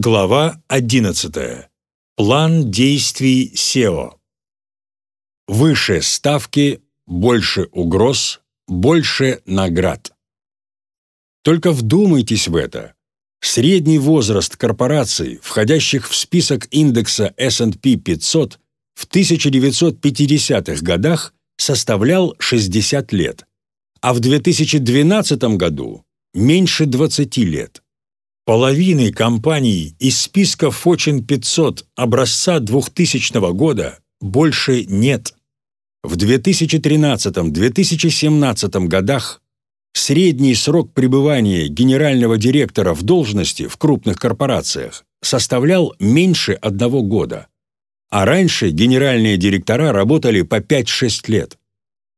Глава 11. План действий SEO. Выше ставки, больше угроз, больше наград. Только вдумайтесь в это. Средний возраст корпораций, входящих в список индекса S&P 500 в 1950-х годах составлял 60 лет, а в 2012 году меньше 20 лет. Половины компаний из списка Fortune 500 образца 2000 года больше нет. В 2013-2017 годах средний срок пребывания генерального директора в должности в крупных корпорациях составлял меньше одного года, а раньше генеральные директора работали по 5-6 лет.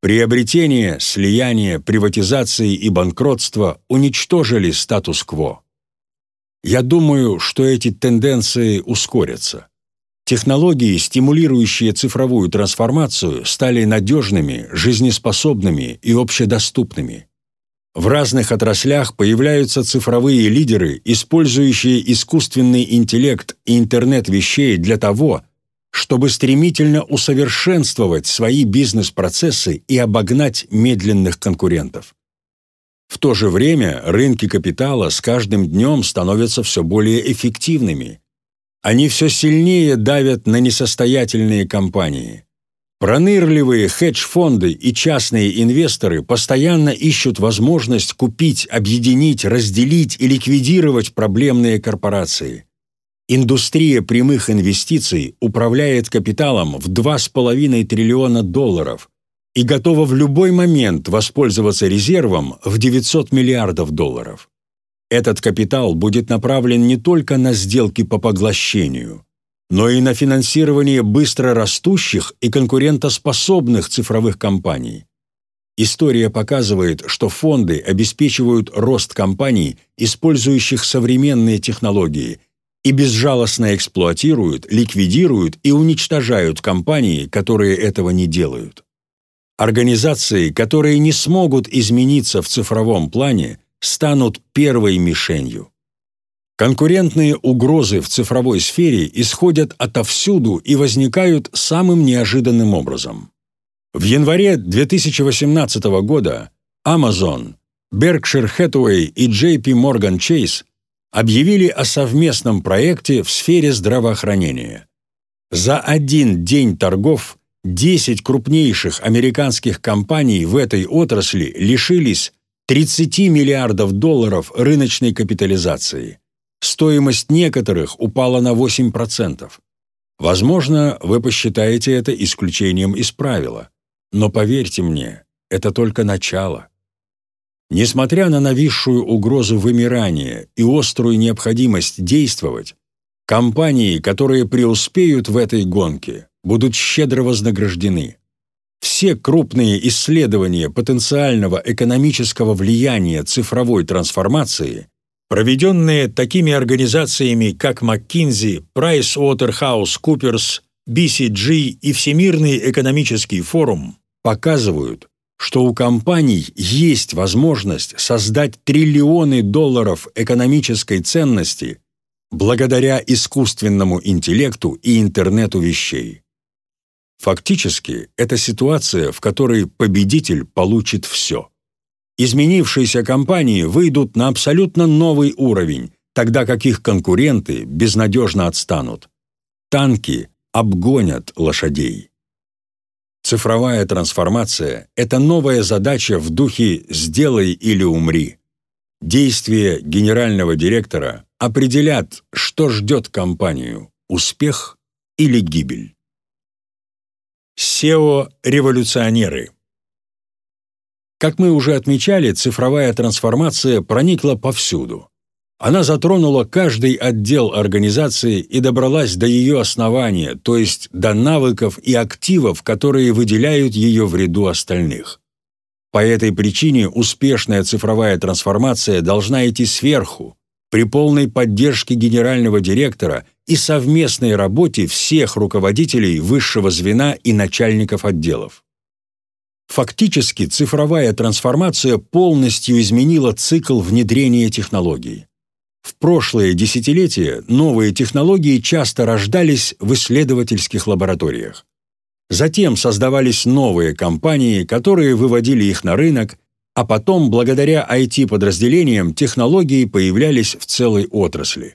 Приобретение, слияние, приватизации и банкротство уничтожили статус-кво. Я думаю, что эти тенденции ускорятся. Технологии, стимулирующие цифровую трансформацию, стали надежными, жизнеспособными и общедоступными. В разных отраслях появляются цифровые лидеры, использующие искусственный интеллект и интернет вещей для того, чтобы стремительно усовершенствовать свои бизнес-процессы и обогнать медленных конкурентов. В то же время рынки капитала с каждым днем становятся все более эффективными. Они все сильнее давят на несостоятельные компании. Пронырливые хедж-фонды и частные инвесторы постоянно ищут возможность купить, объединить, разделить и ликвидировать проблемные корпорации. Индустрия прямых инвестиций управляет капиталом в 2,5 триллиона долларов, и готова в любой момент воспользоваться резервом в 900 миллиардов долларов. Этот капитал будет направлен не только на сделки по поглощению, но и на финансирование быстро растущих и конкурентоспособных цифровых компаний. История показывает, что фонды обеспечивают рост компаний, использующих современные технологии, и безжалостно эксплуатируют, ликвидируют и уничтожают компании, которые этого не делают. Организации, которые не смогут измениться в цифровом плане, станут первой мишенью. Конкурентные угрозы в цифровой сфере исходят отовсюду и возникают самым неожиданным образом. В январе 2018 года Amazon, Berkshire Hathaway и JP Morgan Chase объявили о совместном проекте в сфере здравоохранения. За один день торгов 10 крупнейших американских компаний в этой отрасли лишились 30 миллиардов долларов рыночной капитализации. Стоимость некоторых упала на 8%. Возможно, вы посчитаете это исключением из правила, но поверьте мне, это только начало. Несмотря на нависшую угрозу вымирания и острую необходимость действовать, компании, которые преуспеют в этой гонке, будут щедро вознаграждены. Все крупные исследования потенциального экономического влияния цифровой трансформации, проведенные такими организациями, как McKinsey, PricewaterhouseCoopers, BCG и Всемирный экономический форум, показывают, что у компаний есть возможность создать триллионы долларов экономической ценности благодаря искусственному интеллекту и интернету вещей. Фактически, это ситуация, в которой победитель получит все. Изменившиеся компании выйдут на абсолютно новый уровень, тогда как их конкуренты безнадежно отстанут. Танки обгонят лошадей. Цифровая трансформация – это новая задача в духе «сделай или умри». Действия генерального директора определят, что ждет компанию – успех или гибель. SEO-революционеры. Как мы уже отмечали, цифровая трансформация проникла повсюду. Она затронула каждый отдел организации и добралась до ее основания, то есть до навыков и активов, которые выделяют ее в ряду остальных. По этой причине успешная цифровая трансформация должна идти сверху, при полной поддержке генерального директора и совместной работе всех руководителей высшего звена и начальников отделов. Фактически цифровая трансформация полностью изменила цикл внедрения технологий. В прошлые десятилетия новые технологии часто рождались в исследовательских лабораториях. Затем создавались новые компании, которые выводили их на рынок, а потом, благодаря IT-подразделениям, технологии появлялись в целой отрасли.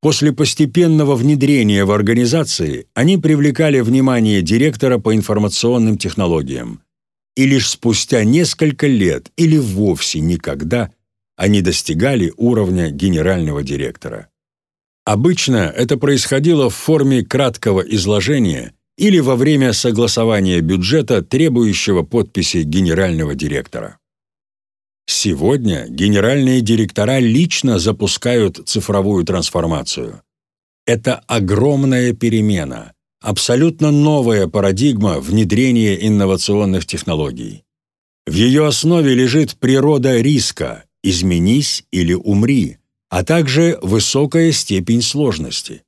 После постепенного внедрения в организации они привлекали внимание директора по информационным технологиям. И лишь спустя несколько лет или вовсе никогда они достигали уровня генерального директора. Обычно это происходило в форме краткого изложения или во время согласования бюджета, требующего подписи генерального директора. Сегодня генеральные директора лично запускают цифровую трансформацию. Это огромная перемена, абсолютно новая парадигма внедрения инновационных технологий. В ее основе лежит природа риска «изменись или умри», а также высокая степень сложности.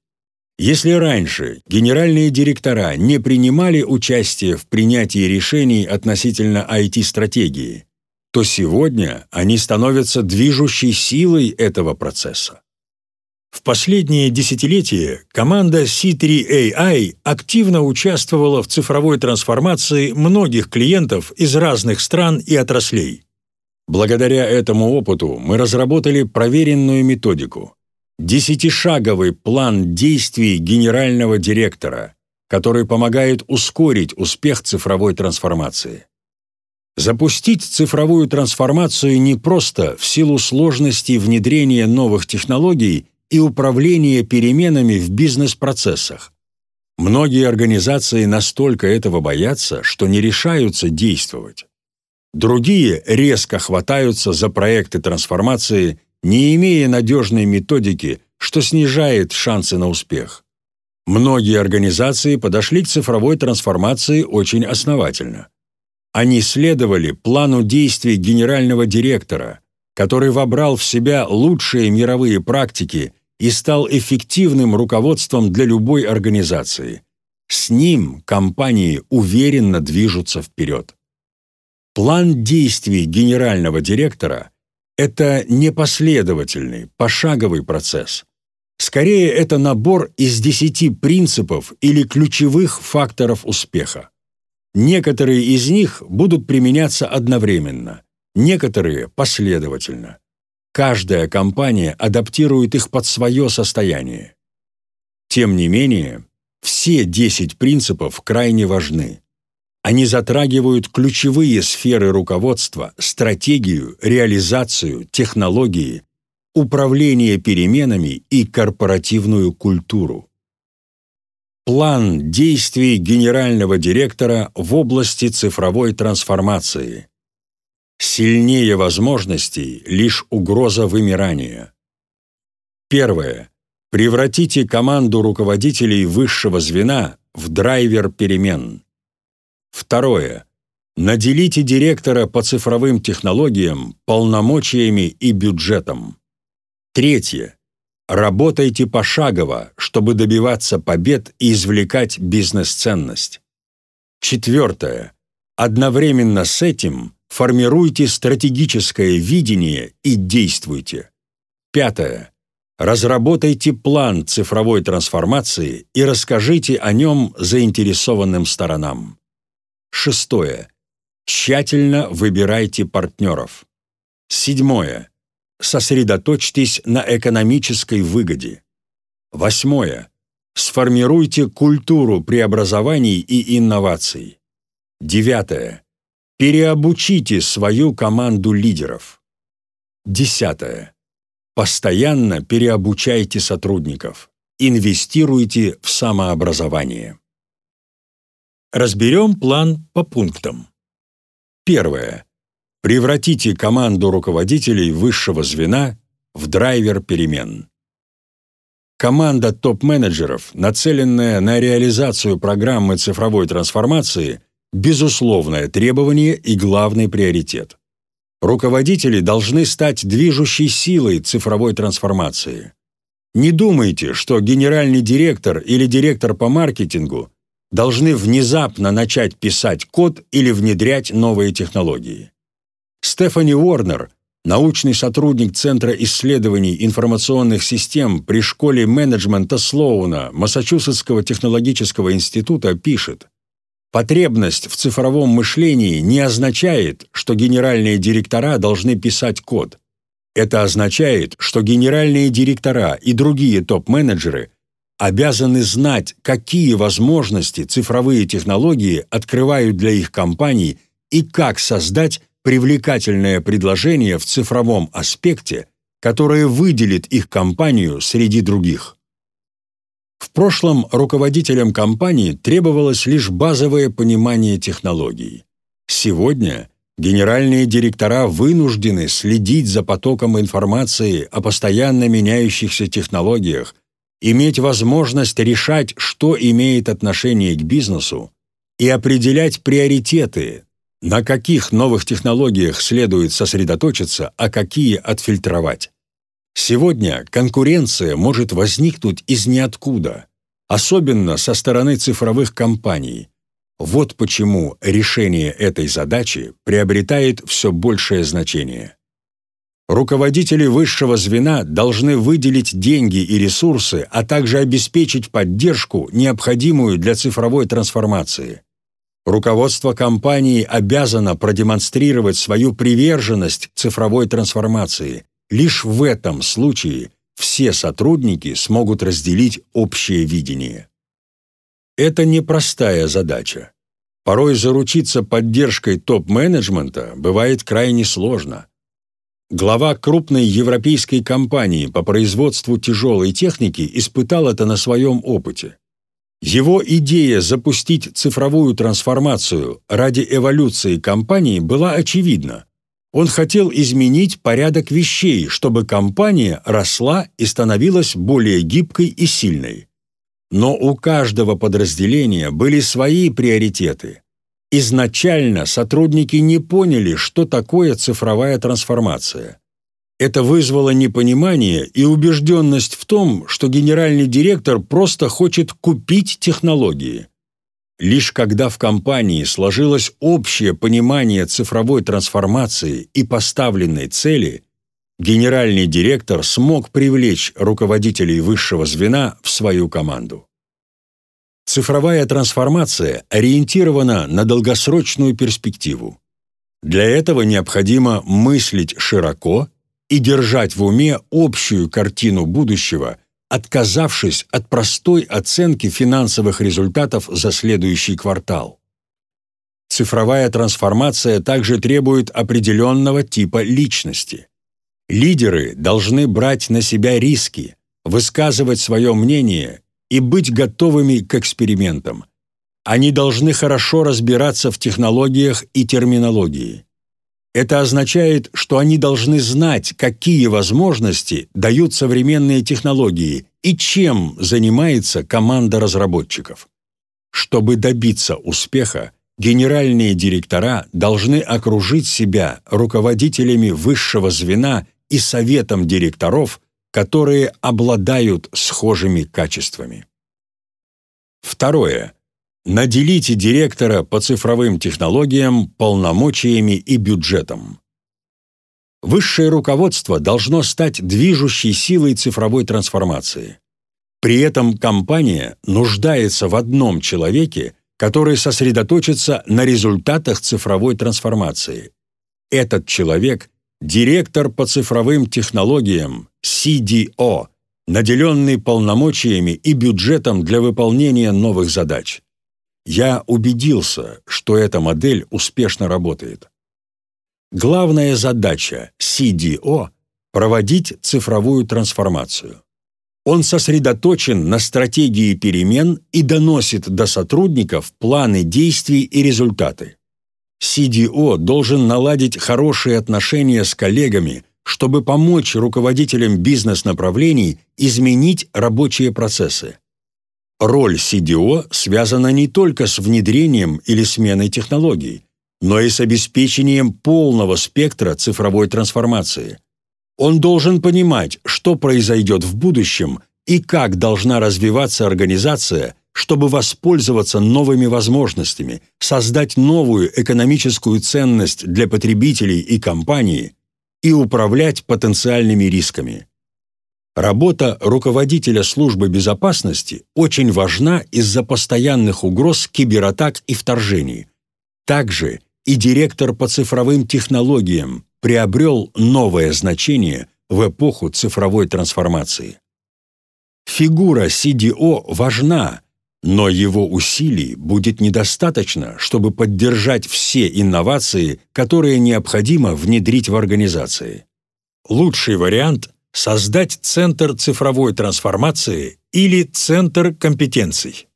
Если раньше генеральные директора не принимали участие в принятии решений относительно IT-стратегии, то сегодня они становятся движущей силой этого процесса. В последние десятилетия команда C3AI активно участвовала в цифровой трансформации многих клиентов из разных стран и отраслей. Благодаря этому опыту мы разработали проверенную методику – десятишаговый план действий генерального директора, который помогает ускорить успех цифровой трансформации. Запустить цифровую трансформацию не просто в силу сложности внедрения новых технологий и управления переменами в бизнес-процессах. Многие организации настолько этого боятся, что не решаются действовать. Другие резко хватаются за проекты трансформации, не имея надежной методики, что снижает шансы на успех. Многие организации подошли к цифровой трансформации очень основательно. Они следовали плану действий генерального директора, который вобрал в себя лучшие мировые практики и стал эффективным руководством для любой организации. С ним компании уверенно движутся вперед. План действий генерального директора – это непоследовательный, пошаговый процесс. Скорее, это набор из десяти принципов или ключевых факторов успеха. Некоторые из них будут применяться одновременно, некоторые – последовательно. Каждая компания адаптирует их под свое состояние. Тем не менее, все 10 принципов крайне важны. Они затрагивают ключевые сферы руководства, стратегию, реализацию, технологии, управление переменами и корпоративную культуру. План действий генерального директора в области цифровой трансформации. Сильнее возможностей лишь угроза вымирания. Первое. Превратите команду руководителей высшего звена в драйвер перемен. Второе. Наделите директора по цифровым технологиям полномочиями и бюджетом. Третье. Работайте пошагово, чтобы добиваться побед и извлекать бизнес-ценность. Четвертое. Одновременно с этим формируйте стратегическое видение и действуйте. Пятое. Разработайте план цифровой трансформации и расскажите о нем заинтересованным сторонам. Шестое. Тщательно выбирайте партнеров. Седьмое. Сосредоточьтесь на экономической выгоде. Восьмое. Сформируйте культуру преобразований и инноваций. Девятое. Переобучите свою команду лидеров. Десятое. Постоянно переобучайте сотрудников. Инвестируйте в самообразование. Разберем план по пунктам. Первое. Превратите команду руководителей высшего звена в драйвер перемен. Команда топ-менеджеров, нацеленная на реализацию программы цифровой трансформации, безусловное требование и главный приоритет. Руководители должны стать движущей силой цифровой трансформации. Не думайте, что генеральный директор или директор по маркетингу должны внезапно начать писать код или внедрять новые технологии. Стефани Уорнер, научный сотрудник Центра исследований информационных систем при школе менеджмента Слоуна Массачусетского технологического института, пишет, Потребность в цифровом мышлении не означает, что генеральные директора должны писать код. Это означает, что генеральные директора и другие топ-менеджеры обязаны знать, какие возможности цифровые технологии открывают для их компаний и как создать привлекательное предложение в цифровом аспекте, которое выделит их компанию среди других. В прошлом руководителям компании требовалось лишь базовое понимание технологий. Сегодня генеральные директора вынуждены следить за потоком информации о постоянно меняющихся технологиях, иметь возможность решать, что имеет отношение к бизнесу, и определять приоритеты, на каких новых технологиях следует сосредоточиться, а какие отфильтровать. Сегодня конкуренция может возникнуть из ниоткуда, особенно со стороны цифровых компаний. Вот почему решение этой задачи приобретает все большее значение. Руководители высшего звена должны выделить деньги и ресурсы, а также обеспечить поддержку, необходимую для цифровой трансформации. Руководство компании обязано продемонстрировать свою приверженность цифровой трансформации, Лишь в этом случае все сотрудники смогут разделить общее видение. Это непростая задача. Порой заручиться поддержкой топ-менеджмента бывает крайне сложно. Глава крупной европейской компании по производству тяжелой техники испытал это на своем опыте. Его идея запустить цифровую трансформацию ради эволюции компании была очевидна. Он хотел изменить порядок вещей, чтобы компания росла и становилась более гибкой и сильной. Но у каждого подразделения были свои приоритеты. Изначально сотрудники не поняли, что такое цифровая трансформация. Это вызвало непонимание и убежденность в том, что генеральный директор просто хочет купить технологии. Лишь когда в компании сложилось общее понимание цифровой трансформации и поставленной цели, генеральный директор смог привлечь руководителей высшего звена в свою команду. Цифровая трансформация ориентирована на долгосрочную перспективу. Для этого необходимо мыслить широко и держать в уме общую картину будущего – отказавшись от простой оценки финансовых результатов за следующий квартал. Цифровая трансформация также требует определенного типа личности. Лидеры должны брать на себя риски, высказывать свое мнение и быть готовыми к экспериментам. Они должны хорошо разбираться в технологиях и терминологии. Это означает, что они должны знать, какие возможности дают современные технологии и чем занимается команда разработчиков. Чтобы добиться успеха, генеральные директора должны окружить себя руководителями высшего звена и советом директоров, которые обладают схожими качествами. Второе. Наделите директора по цифровым технологиям полномочиями и бюджетом. Высшее руководство должно стать движущей силой цифровой трансформации. При этом компания нуждается в одном человеке, который сосредоточится на результатах цифровой трансформации. Этот человек – директор по цифровым технологиям, CDO, наделенный полномочиями и бюджетом для выполнения новых задач. Я убедился, что эта модель успешно работает. Главная задача CDO – проводить цифровую трансформацию. Он сосредоточен на стратегии перемен и доносит до сотрудников планы действий и результаты. CDO должен наладить хорошие отношения с коллегами, чтобы помочь руководителям бизнес-направлений изменить рабочие процессы. Роль CDO связана не только с внедрением или сменой технологий, но и с обеспечением полного спектра цифровой трансформации. Он должен понимать, что произойдет в будущем и как должна развиваться организация, чтобы воспользоваться новыми возможностями, создать новую экономическую ценность для потребителей и компании, и управлять потенциальными рисками. Работа руководителя службы безопасности очень важна из-за постоянных угроз кибератак и вторжений. Также и директор по цифровым технологиям приобрел новое значение в эпоху цифровой трансформации. Фигура CDO важна, но его усилий будет недостаточно, чтобы поддержать все инновации, которые необходимо внедрить в организации. Лучший вариант – создать Центр цифровой трансформации или Центр компетенций.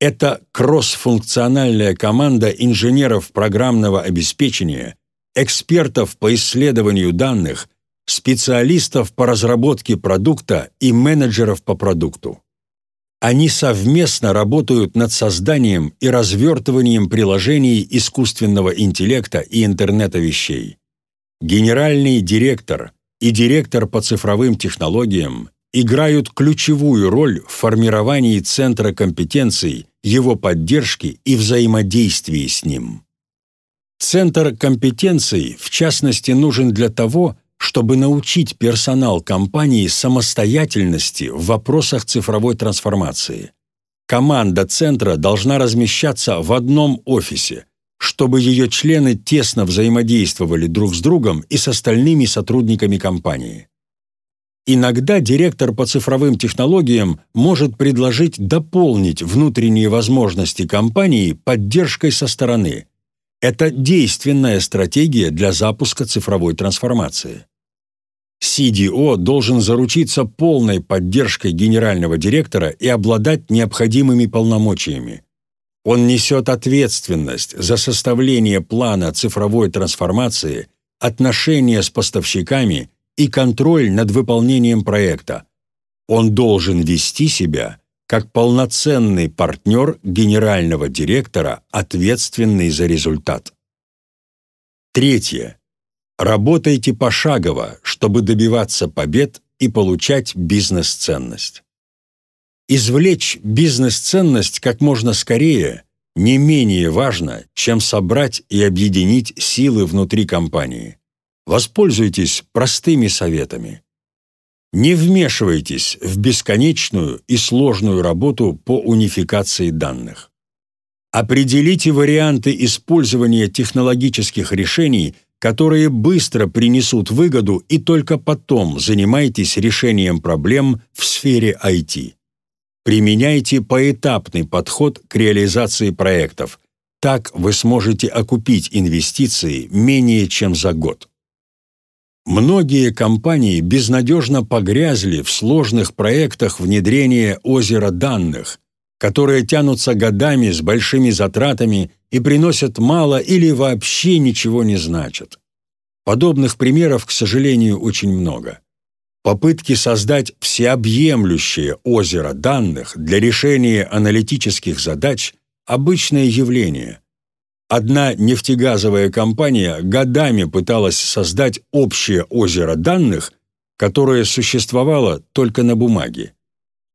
Это кроссфункциональная команда инженеров программного обеспечения, экспертов по исследованию данных, специалистов по разработке продукта и менеджеров по продукту. Они совместно работают над созданием и развертыванием приложений искусственного интеллекта и интернета вещей. Генеральный директор и директор по цифровым технологиям играют ключевую роль в формировании центра компетенций, его поддержки и взаимодействии с ним. Центр компетенций, в частности, нужен для того, чтобы научить персонал компании самостоятельности в вопросах цифровой трансформации. Команда центра должна размещаться в одном офисе, чтобы ее члены тесно взаимодействовали друг с другом и с остальными сотрудниками компании. Иногда директор по цифровым технологиям может предложить дополнить внутренние возможности компании поддержкой со стороны. Это действенная стратегия для запуска цифровой трансформации. CDO должен заручиться полной поддержкой генерального директора и обладать необходимыми полномочиями. Он несет ответственность за составление плана цифровой трансформации, отношения с поставщиками и контроль над выполнением проекта. Он должен вести себя как полноценный партнер генерального директора, ответственный за результат. Третье. Работайте пошагово, чтобы добиваться побед и получать бизнес-ценность. Извлечь бизнес-ценность как можно скорее не менее важно, чем собрать и объединить силы внутри компании. Воспользуйтесь простыми советами. Не вмешивайтесь в бесконечную и сложную работу по унификации данных. Определите варианты использования технологических решений – которые быстро принесут выгоду и только потом занимайтесь решением проблем в сфере IT. Применяйте поэтапный подход к реализации проектов. Так вы сможете окупить инвестиции менее чем за год. Многие компании безнадежно погрязли в сложных проектах внедрения озера данных, которые тянутся годами с большими затратами и приносят мало или вообще ничего не значат. Подобных примеров, к сожалению, очень много. Попытки создать всеобъемлющее озеро данных для решения аналитических задач – обычное явление. Одна нефтегазовая компания годами пыталась создать общее озеро данных, которое существовало только на бумаге.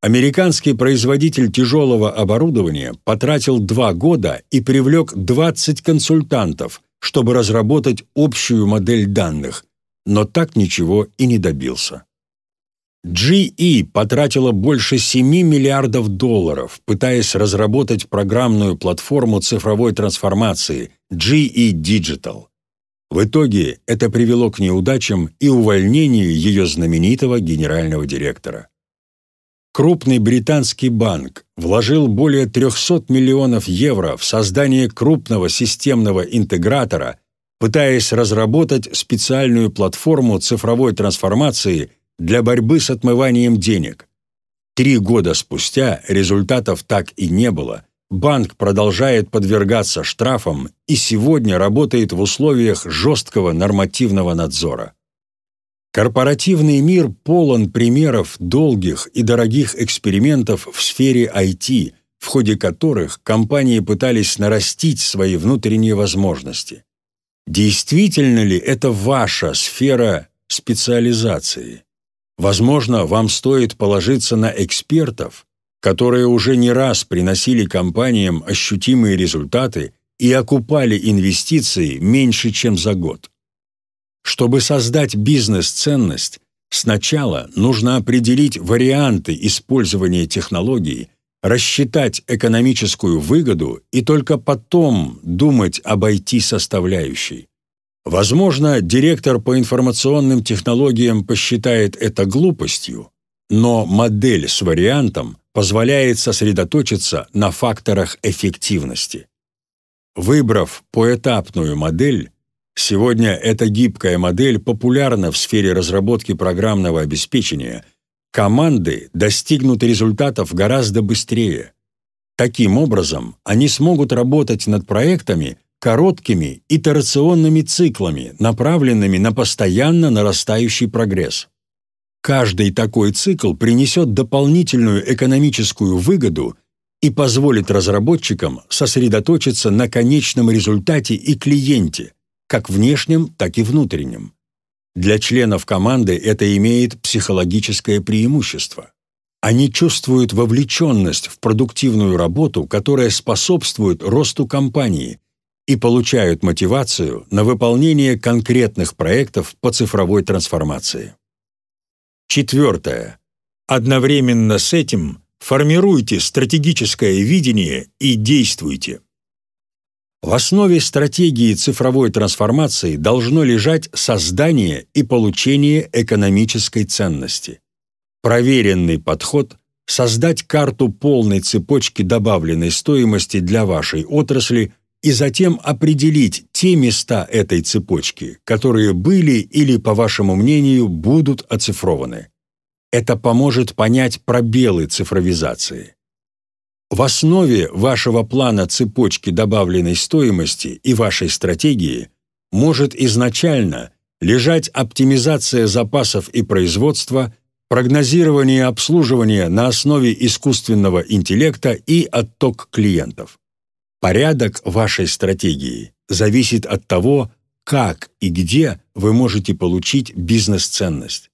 Американский производитель тяжелого оборудования потратил два года и привлек 20 консультантов, чтобы разработать общую модель данных, но так ничего и не добился. GE потратила больше 7 миллиардов долларов, пытаясь разработать программную платформу цифровой трансформации GE Digital. В итоге это привело к неудачам и увольнению ее знаменитого генерального директора крупный британский банк вложил более 300 миллионов евро в создание крупного системного интегратора, пытаясь разработать специальную платформу цифровой трансформации для борьбы с отмыванием денег. Три года спустя результатов так и не было. Банк продолжает подвергаться штрафам и сегодня работает в условиях жесткого нормативного надзора. Корпоративный мир полон примеров долгих и дорогих экспериментов в сфере IT, в ходе которых компании пытались нарастить свои внутренние возможности. Действительно ли это ваша сфера специализации? Возможно, вам стоит положиться на экспертов, которые уже не раз приносили компаниям ощутимые результаты и окупали инвестиции меньше, чем за год. Чтобы создать бизнес-ценность, сначала нужно определить варианты использования технологий, рассчитать экономическую выгоду и только потом думать об IT-составляющей. Возможно, директор по информационным технологиям посчитает это глупостью, но модель с вариантом позволяет сосредоточиться на факторах эффективности. Выбрав поэтапную модель, сегодня эта гибкая модель популярна в сфере разработки программного обеспечения, команды достигнут результатов гораздо быстрее. Таким образом, они смогут работать над проектами короткими итерационными циклами, направленными на постоянно нарастающий прогресс. Каждый такой цикл принесет дополнительную экономическую выгоду и позволит разработчикам сосредоточиться на конечном результате и клиенте, как внешнем, так и внутреннем. Для членов команды это имеет психологическое преимущество. Они чувствуют вовлеченность в продуктивную работу, которая способствует росту компании и получают мотивацию на выполнение конкретных проектов по цифровой трансформации. Четвертое. Одновременно с этим формируйте стратегическое видение и действуйте. В основе стратегии цифровой трансформации должно лежать создание и получение экономической ценности. Проверенный подход – создать карту полной цепочки добавленной стоимости для вашей отрасли и затем определить те места этой цепочки, которые были или, по вашему мнению, будут оцифрованы. Это поможет понять пробелы цифровизации. В основе вашего плана цепочки добавленной стоимости и вашей стратегии может изначально лежать оптимизация запасов и производства, прогнозирование обслуживания на основе искусственного интеллекта и отток клиентов. Порядок вашей стратегии зависит от того, как и где вы можете получить бизнес-ценность.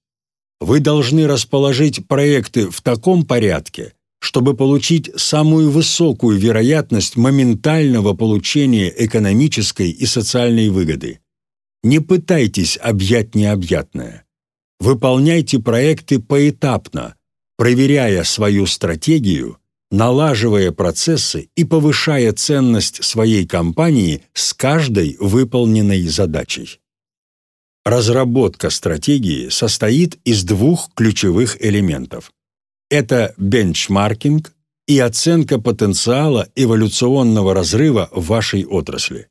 Вы должны расположить проекты в таком порядке, чтобы получить самую высокую вероятность моментального получения экономической и социальной выгоды. Не пытайтесь объять необъятное. Выполняйте проекты поэтапно, проверяя свою стратегию налаживая процессы и повышая ценность своей компании с каждой выполненной задачей. Разработка стратегии состоит из двух ключевых элементов. Это бенчмаркинг и оценка потенциала эволюционного разрыва в вашей отрасли.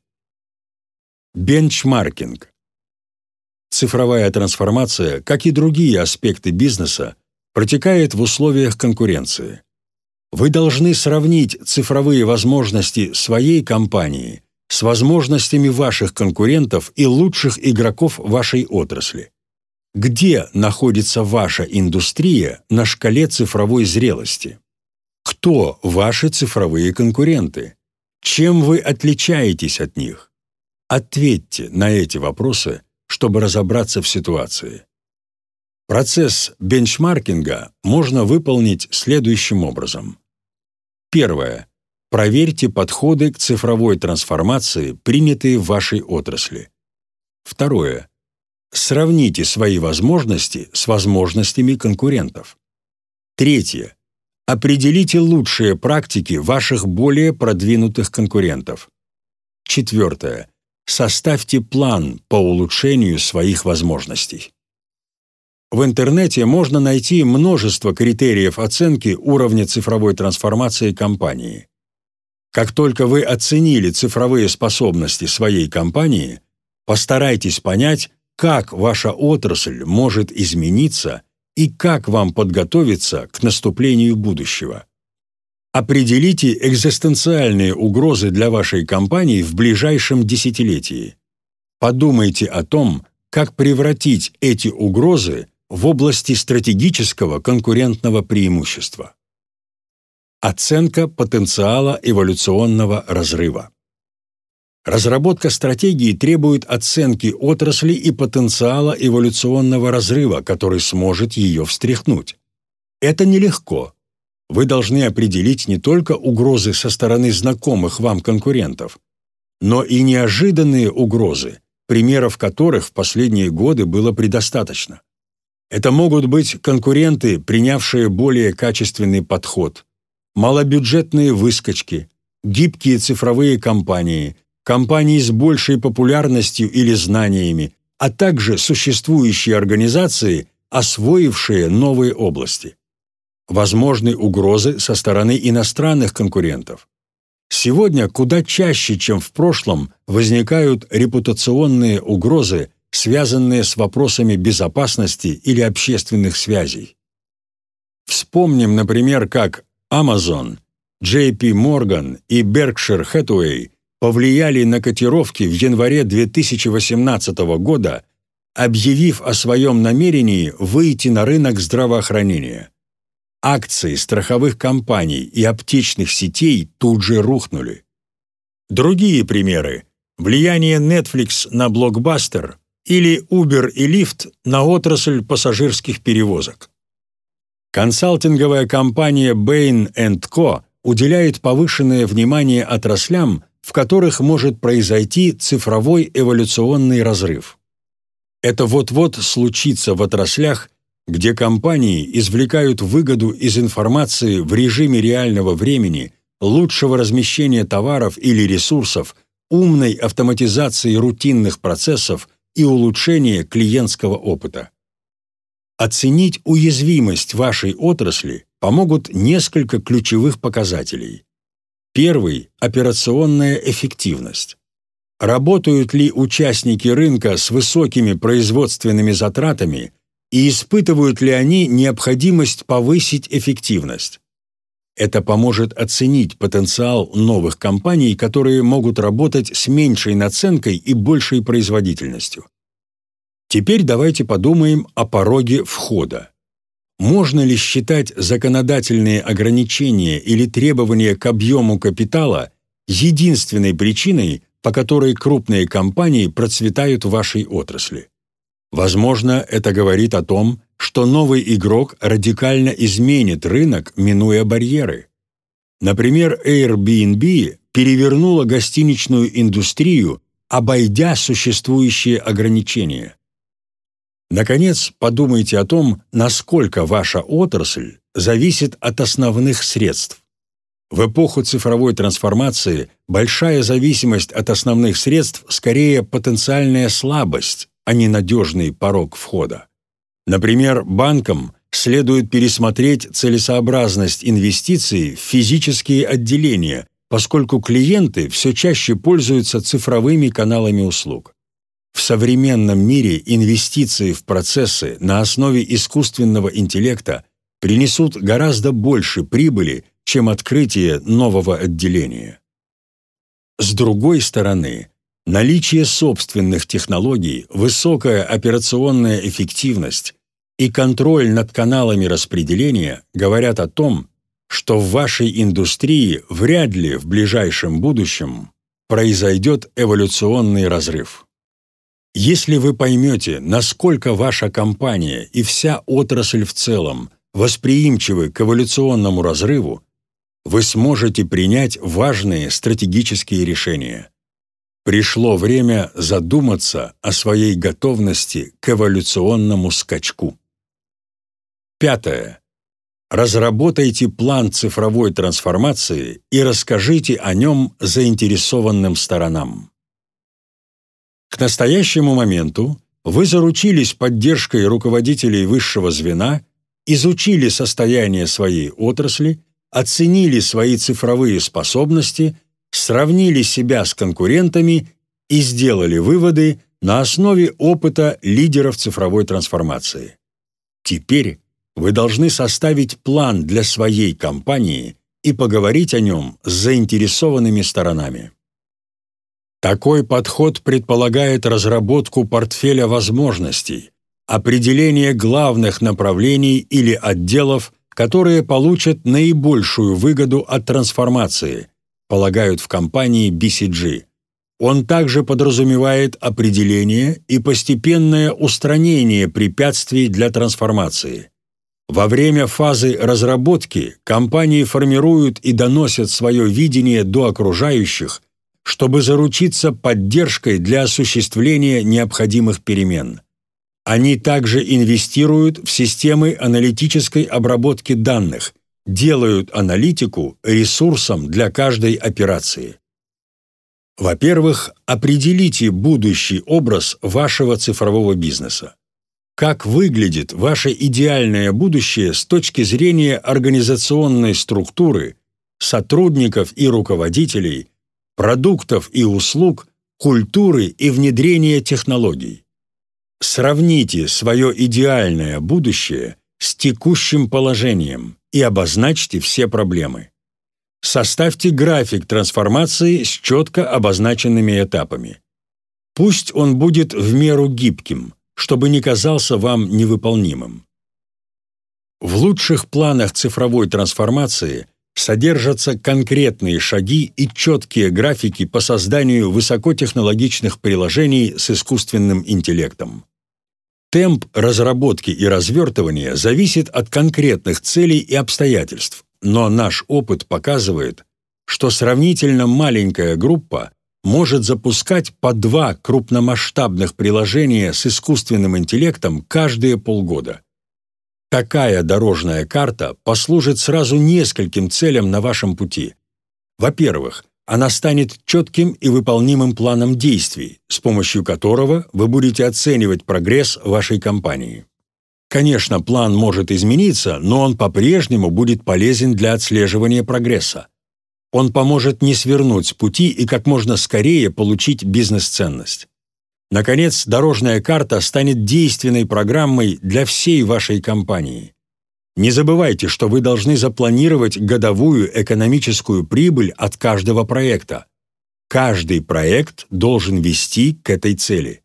Бенчмаркинг. Цифровая трансформация, как и другие аспекты бизнеса, протекает в условиях конкуренции. Вы должны сравнить цифровые возможности своей компании с возможностями ваших конкурентов и лучших игроков вашей отрасли. Где находится ваша индустрия на шкале цифровой зрелости? Кто ваши цифровые конкуренты? Чем вы отличаетесь от них? Ответьте на эти вопросы, чтобы разобраться в ситуации. Процесс бенчмаркинга можно выполнить следующим образом. Первое. Проверьте подходы к цифровой трансформации, принятые в вашей отрасли. Второе. Сравните свои возможности с возможностями конкурентов. Третье. Определите лучшие практики ваших более продвинутых конкурентов. Четвертое. Составьте план по улучшению своих возможностей. В интернете можно найти множество критериев оценки уровня цифровой трансформации компании. Как только вы оценили цифровые способности своей компании, постарайтесь понять, как ваша отрасль может измениться и как вам подготовиться к наступлению будущего. Определите экзистенциальные угрозы для вашей компании в ближайшем десятилетии. Подумайте о том, как превратить эти угрозы в области стратегического конкурентного преимущества. Оценка потенциала эволюционного разрыва. Разработка стратегии требует оценки отрасли и потенциала эволюционного разрыва, который сможет ее встряхнуть. Это нелегко. Вы должны определить не только угрозы со стороны знакомых вам конкурентов, но и неожиданные угрозы, примеров которых в последние годы было предостаточно. Это могут быть конкуренты, принявшие более качественный подход, малобюджетные выскочки, гибкие цифровые компании, компании с большей популярностью или знаниями, а также существующие организации, освоившие новые области. Возможны угрозы со стороны иностранных конкурентов. Сегодня куда чаще, чем в прошлом, возникают репутационные угрозы, связанные с вопросами безопасности или общественных связей. Вспомним, например, как Amazon, JP Morgan и Berkshire Hathaway повлияли на котировки в январе 2018 года, объявив о своем намерении выйти на рынок здравоохранения. Акции страховых компаний и аптечных сетей тут же рухнули. Другие примеры – влияние Netflix на блокбастер или Uber и Lyft на отрасль пассажирских перевозок. Консалтинговая компания Bain Co. уделяет повышенное внимание отраслям, в которых может произойти цифровой эволюционный разрыв. Это вот-вот случится в отраслях, где компании извлекают выгоду из информации в режиме реального времени, лучшего размещения товаров или ресурсов, умной автоматизации рутинных процессов и улучшения клиентского опыта. Оценить уязвимость вашей отрасли помогут несколько ключевых показателей. Первый – операционная эффективность. Работают ли участники рынка с высокими производственными затратами и испытывают ли они необходимость повысить эффективность? Это поможет оценить потенциал новых компаний, которые могут работать с меньшей наценкой и большей производительностью. Теперь давайте подумаем о пороге входа. Можно ли считать законодательные ограничения или требования к объему капитала единственной причиной, по которой крупные компании процветают в вашей отрасли? Возможно, это говорит о том, что новый игрок радикально изменит рынок, минуя барьеры. Например, Airbnb перевернула гостиничную индустрию, обойдя существующие ограничения. Наконец, подумайте о том, насколько ваша отрасль зависит от основных средств. В эпоху цифровой трансформации большая зависимость от основных средств скорее потенциальная слабость, а не надежный порог входа. Например, банкам следует пересмотреть целесообразность инвестиций в физические отделения, поскольку клиенты все чаще пользуются цифровыми каналами услуг. В современном мире инвестиции в процессы на основе искусственного интеллекта принесут гораздо больше прибыли, чем открытие нового отделения. С другой стороны, наличие собственных технологий, высокая операционная эффективность и контроль над каналами распределения говорят о том, что в вашей индустрии вряд ли в ближайшем будущем произойдет эволюционный разрыв. Если вы поймете, насколько ваша компания и вся отрасль в целом восприимчивы к эволюционному разрыву, вы сможете принять важные стратегические решения. Пришло время задуматься о своей готовности к эволюционному скачку. Пятое. Разработайте план цифровой трансформации и расскажите о нем заинтересованным сторонам. К настоящему моменту вы заручились поддержкой руководителей высшего звена, изучили состояние своей отрасли, оценили свои цифровые способности, сравнили себя с конкурентами и сделали выводы на основе опыта лидеров цифровой трансформации. Теперь вы должны составить план для своей компании и поговорить о нем с заинтересованными сторонами. Такой подход предполагает разработку портфеля возможностей, определение главных направлений или отделов, которые получат наибольшую выгоду от трансформации, полагают в компании BCG. Он также подразумевает определение и постепенное устранение препятствий для трансформации. Во время фазы разработки компании формируют и доносят свое видение до окружающих чтобы заручиться поддержкой для осуществления необходимых перемен. Они также инвестируют в системы аналитической обработки данных, делают аналитику ресурсом для каждой операции. Во-первых, определите будущий образ вашего цифрового бизнеса. Как выглядит ваше идеальное будущее с точки зрения организационной структуры, сотрудников и руководителей, продуктов и услуг, культуры и внедрения технологий? Сравните свое идеальное будущее с текущим положением и обозначьте все проблемы. Составьте график трансформации с четко обозначенными этапами. Пусть он будет в меру гибким, чтобы не казался вам невыполнимым. В лучших планах цифровой трансформации содержатся конкретные шаги и четкие графики по созданию высокотехнологичных приложений с искусственным интеллектом. Темп разработки и развертывания зависит от конкретных целей и обстоятельств, но наш опыт показывает, что сравнительно маленькая группа может запускать по два крупномасштабных приложения с искусственным интеллектом каждые полгода. Такая дорожная карта послужит сразу нескольким целям на вашем пути. Во-первых, она станет четким и выполнимым планом действий, с помощью которого вы будете оценивать прогресс вашей компании. Конечно, план может измениться, но он по-прежнему будет полезен для отслеживания прогресса. Он поможет не свернуть с пути и как можно скорее получить бизнес-ценность. Наконец, дорожная карта станет действенной программой для всей вашей компании. Не забывайте, что вы должны запланировать годовую экономическую прибыль от каждого проекта. Каждый проект должен вести к этой цели.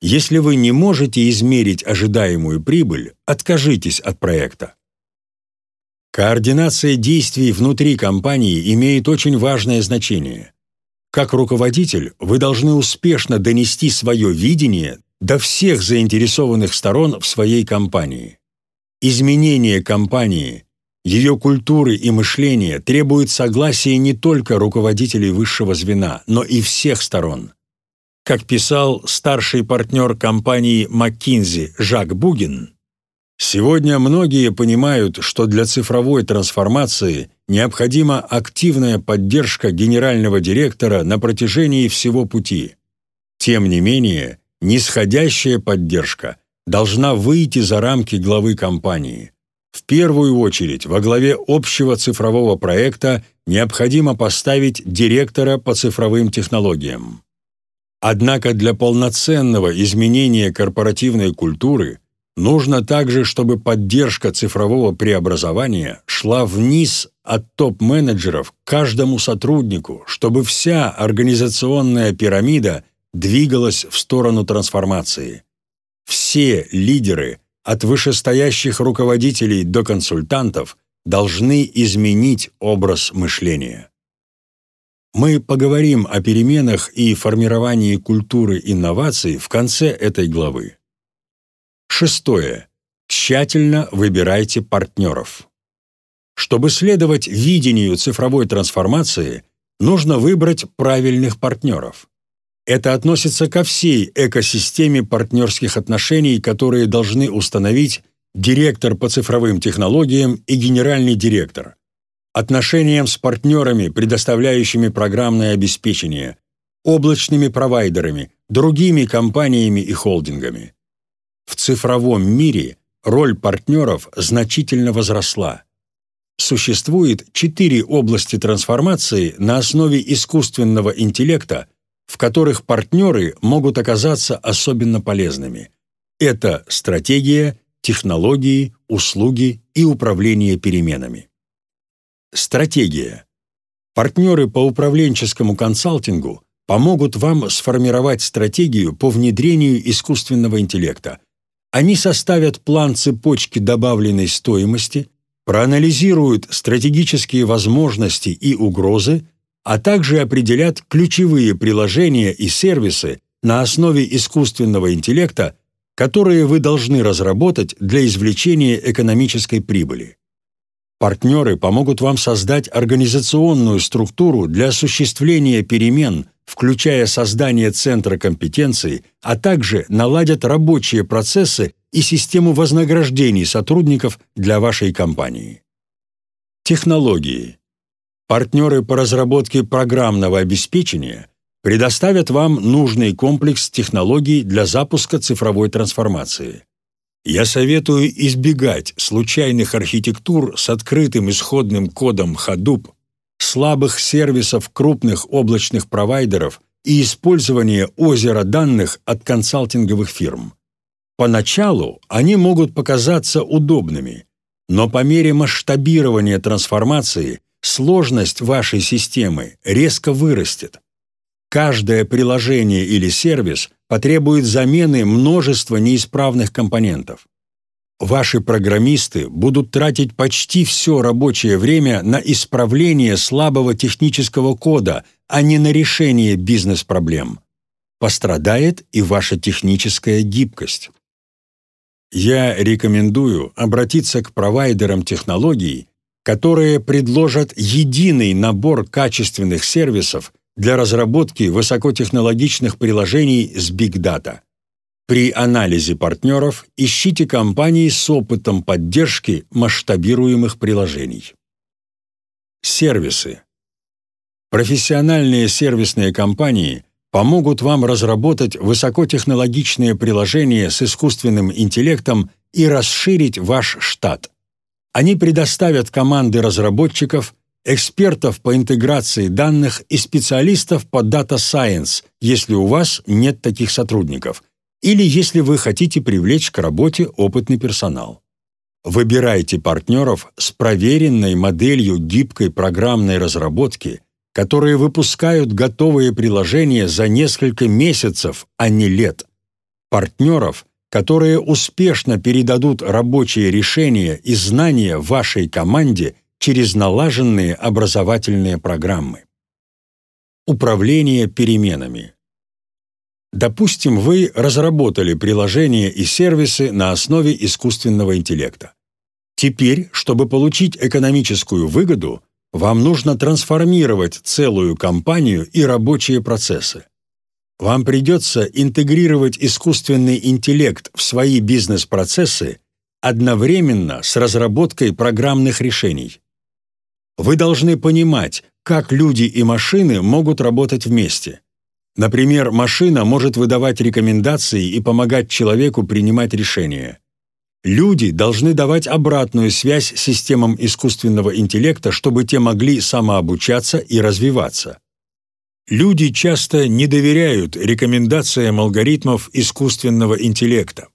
Если вы не можете измерить ожидаемую прибыль, откажитесь от проекта. Координация действий внутри компании имеет очень важное значение. Как руководитель вы должны успешно донести свое видение до всех заинтересованных сторон в своей компании. Изменение компании, ее культуры и мышления требует согласия не только руководителей высшего звена, но и всех сторон. Как писал старший партнер компании McKinsey Жак Бугин, Сегодня многие понимают, что для цифровой трансформации необходима активная поддержка генерального директора на протяжении всего пути. Тем не менее, нисходящая поддержка должна выйти за рамки главы компании. В первую очередь, во главе общего цифрового проекта необходимо поставить директора по цифровым технологиям. Однако для полноценного изменения корпоративной культуры Нужно также, чтобы поддержка цифрового преобразования шла вниз от топ-менеджеров к каждому сотруднику, чтобы вся организационная пирамида двигалась в сторону трансформации. Все лидеры, от вышестоящих руководителей до консультантов, должны изменить образ мышления. Мы поговорим о переменах и формировании культуры инноваций в конце этой главы. Шестое. Тщательно выбирайте партнеров. Чтобы следовать видению цифровой трансформации, нужно выбрать правильных партнеров. Это относится ко всей экосистеме партнерских отношений, которые должны установить директор по цифровым технологиям и генеральный директор, отношениям с партнерами, предоставляющими программное обеспечение, облачными провайдерами, другими компаниями и холдингами. В цифровом мире роль партнеров значительно возросла. Существует четыре области трансформации на основе искусственного интеллекта, в которых партнеры могут оказаться особенно полезными. Это стратегия, технологии, услуги и управление переменами. Стратегия. Партнеры по управленческому консалтингу помогут вам сформировать стратегию по внедрению искусственного интеллекта – они составят план цепочки добавленной стоимости, проанализируют стратегические возможности и угрозы, а также определят ключевые приложения и сервисы на основе искусственного интеллекта, которые вы должны разработать для извлечения экономической прибыли. Партнеры помогут вам создать организационную структуру для осуществления перемен, включая создание центра компетенций, а также наладят рабочие процессы и систему вознаграждений сотрудников для вашей компании. Технологии. Партнеры по разработке программного обеспечения предоставят вам нужный комплекс технологий для запуска цифровой трансформации. Я советую избегать случайных архитектур с открытым исходным кодом Hadoop, слабых сервисов крупных облачных провайдеров и использования озера данных от консалтинговых фирм. Поначалу они могут показаться удобными, но по мере масштабирования трансформации сложность вашей системы резко вырастет. Каждое приложение или сервис потребует замены множества неисправных компонентов. Ваши программисты будут тратить почти все рабочее время на исправление слабого технического кода, а не на решение бизнес-проблем. Пострадает и ваша техническая гибкость. Я рекомендую обратиться к провайдерам технологий, которые предложат единый набор качественных сервисов для разработки высокотехнологичных приложений с Big Data. При анализе партнеров ищите компании с опытом поддержки масштабируемых приложений. Сервисы. Профессиональные сервисные компании помогут вам разработать высокотехнологичные приложения с искусственным интеллектом и расширить ваш штат. Они предоставят команды разработчиков – экспертов по интеграции данных и специалистов по Data Science, если у вас нет таких сотрудников, или если вы хотите привлечь к работе опытный персонал. Выбирайте партнеров с проверенной моделью гибкой программной разработки, которые выпускают готовые приложения за несколько месяцев, а не лет. Партнеров, которые успешно передадут рабочие решения и знания вашей команде через налаженные образовательные программы. Управление переменами. Допустим, вы разработали приложения и сервисы на основе искусственного интеллекта. Теперь, чтобы получить экономическую выгоду, вам нужно трансформировать целую компанию и рабочие процессы. Вам придется интегрировать искусственный интеллект в свои бизнес-процессы одновременно с разработкой программных решений. Вы должны понимать, как люди и машины могут работать вместе. Например, машина может выдавать рекомендации и помогать человеку принимать решения. Люди должны давать обратную связь системам искусственного интеллекта, чтобы те могли самообучаться и развиваться. Люди часто не доверяют рекомендациям алгоритмов искусственного интеллекта.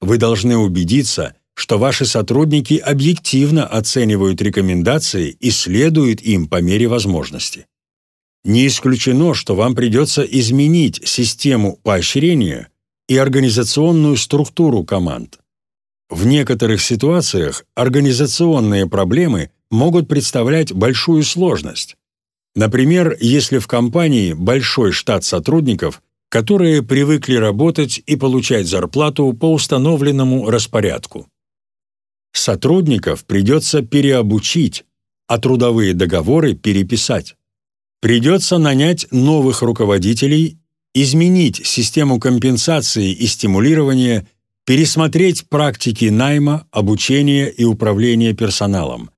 Вы должны убедиться, что ваши сотрудники объективно оценивают рекомендации и следуют им по мере возможности. Не исключено, что вам придется изменить систему поощрения и организационную структуру команд. В некоторых ситуациях организационные проблемы могут представлять большую сложность. Например, если в компании большой штат сотрудников, которые привыкли работать и получать зарплату по установленному распорядку. Сотрудников придется переобучить, а трудовые договоры переписать. Придется нанять новых руководителей, изменить систему компенсации и стимулирования, пересмотреть практики найма, обучения и управления персоналом.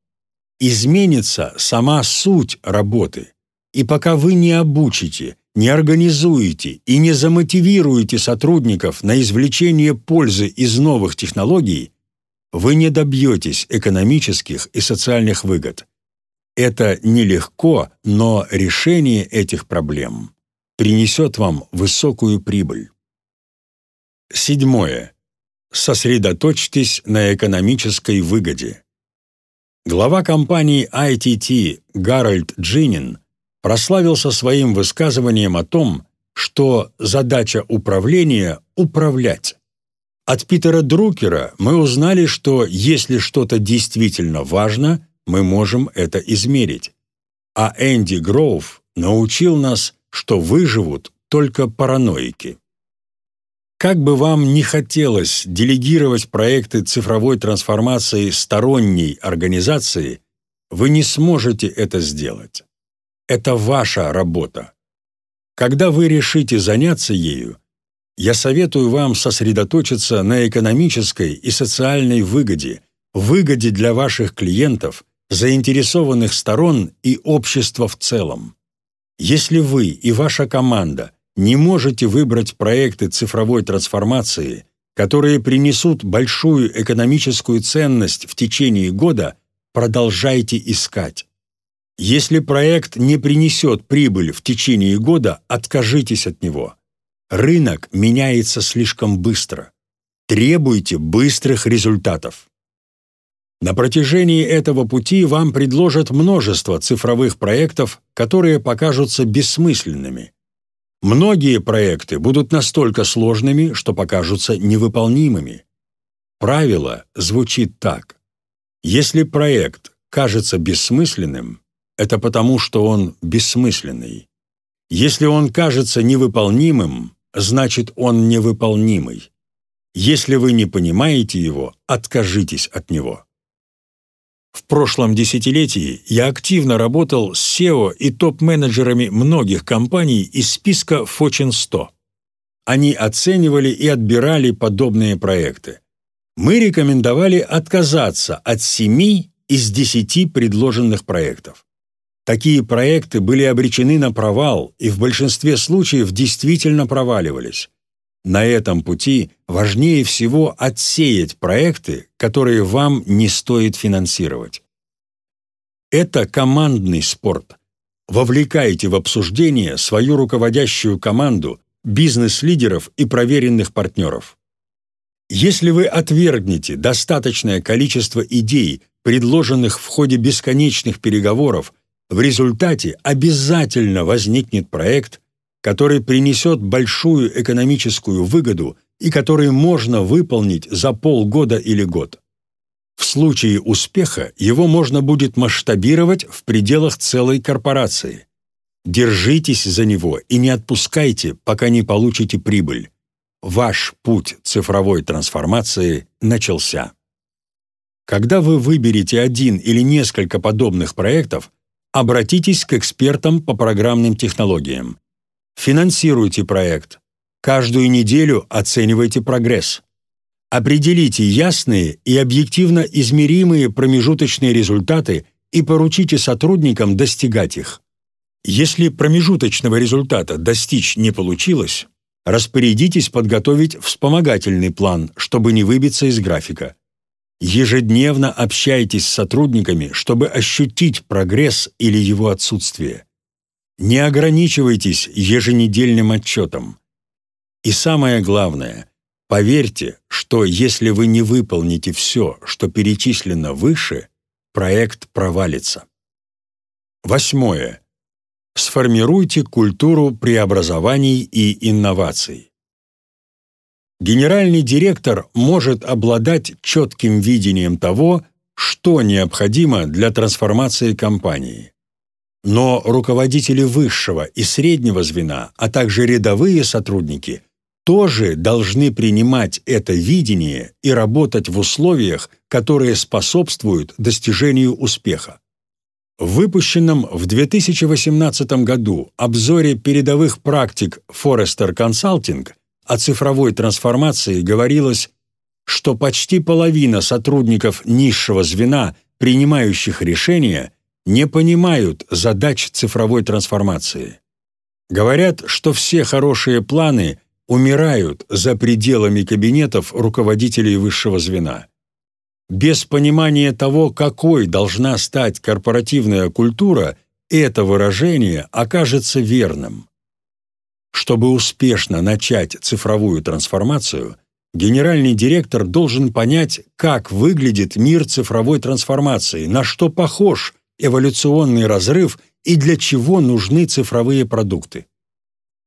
Изменится сама суть работы. И пока вы не обучите, не организуете и не замотивируете сотрудников на извлечение пользы из новых технологий, вы не добьетесь экономических и социальных выгод. Это нелегко, но решение этих проблем принесет вам высокую прибыль. Седьмое. Сосредоточьтесь на экономической выгоде. Глава компании ITT Гарольд Джинин прославился своим высказыванием о том, что задача управления – управлять. От Питера Друкера мы узнали, что если что-то действительно важно, мы можем это измерить. А Энди Гроув научил нас, что выживут только параноики. Как бы вам ни хотелось делегировать проекты цифровой трансформации сторонней организации, вы не сможете это сделать. Это ваша работа. Когда вы решите заняться ею, я советую вам сосредоточиться на экономической и социальной выгоде, выгоде для ваших клиентов, заинтересованных сторон и общества в целом. Если вы и ваша команда не можете выбрать проекты цифровой трансформации, которые принесут большую экономическую ценность в течение года, продолжайте искать. Если проект не принесет прибыль в течение года, откажитесь от него. Рынок меняется слишком быстро. Требуйте быстрых результатов. На протяжении этого пути вам предложат множество цифровых проектов, которые покажутся бессмысленными. Многие проекты будут настолько сложными, что покажутся невыполнимыми. Правило звучит так. Если проект кажется бессмысленным, это потому, что он бессмысленный. Если он кажется невыполнимым, значит он невыполнимый. Если вы не понимаете его, откажитесь от него. В прошлом десятилетии я активно работал с SEO и топ-менеджерами многих компаний из списка Fortune 100. Они оценивали и отбирали подобные проекты. Мы рекомендовали отказаться от семи из десяти предложенных проектов. Такие проекты были обречены на провал и в большинстве случаев действительно проваливались. На этом пути важнее всего отсеять проекты, которые вам не стоит финансировать. Это командный спорт. Вовлекайте в обсуждение свою руководящую команду, бизнес-лидеров и проверенных партнеров. Если вы отвергнете достаточное количество идей, предложенных в ходе бесконечных переговоров, в результате обязательно возникнет проект, который принесет большую экономическую выгоду и который можно выполнить за полгода или год. В случае успеха его можно будет масштабировать в пределах целой корпорации. Держитесь за него и не отпускайте, пока не получите прибыль. Ваш путь цифровой трансформации начался. Когда вы выберете один или несколько подобных проектов, обратитесь к экспертам по программным технологиям. Финансируйте проект. Каждую неделю оценивайте прогресс. Определите ясные и объективно измеримые промежуточные результаты и поручите сотрудникам достигать их. Если промежуточного результата достичь не получилось, распорядитесь подготовить вспомогательный план, чтобы не выбиться из графика. Ежедневно общайтесь с сотрудниками, чтобы ощутить прогресс или его отсутствие. Не ограничивайтесь еженедельным отчетом. И самое главное, поверьте, что если вы не выполните все, что перечислено выше, проект провалится. Восьмое. Сформируйте культуру преобразований и инноваций. Генеральный директор может обладать четким видением того, что необходимо для трансформации компании. Но руководители высшего и среднего звена, а также рядовые сотрудники тоже должны принимать это видение и работать в условиях, которые способствуют достижению успеха. В выпущенном в 2018 году обзоре передовых практик Forrester Consulting о цифровой трансформации говорилось, что почти половина сотрудников низшего звена, принимающих решения – не понимают задач цифровой трансформации. Говорят, что все хорошие планы умирают за пределами кабинетов руководителей высшего звена. Без понимания того, какой должна стать корпоративная культура, это выражение окажется верным. Чтобы успешно начать цифровую трансформацию, генеральный директор должен понять, как выглядит мир цифровой трансформации, на что похож эволюционный разрыв и для чего нужны цифровые продукты.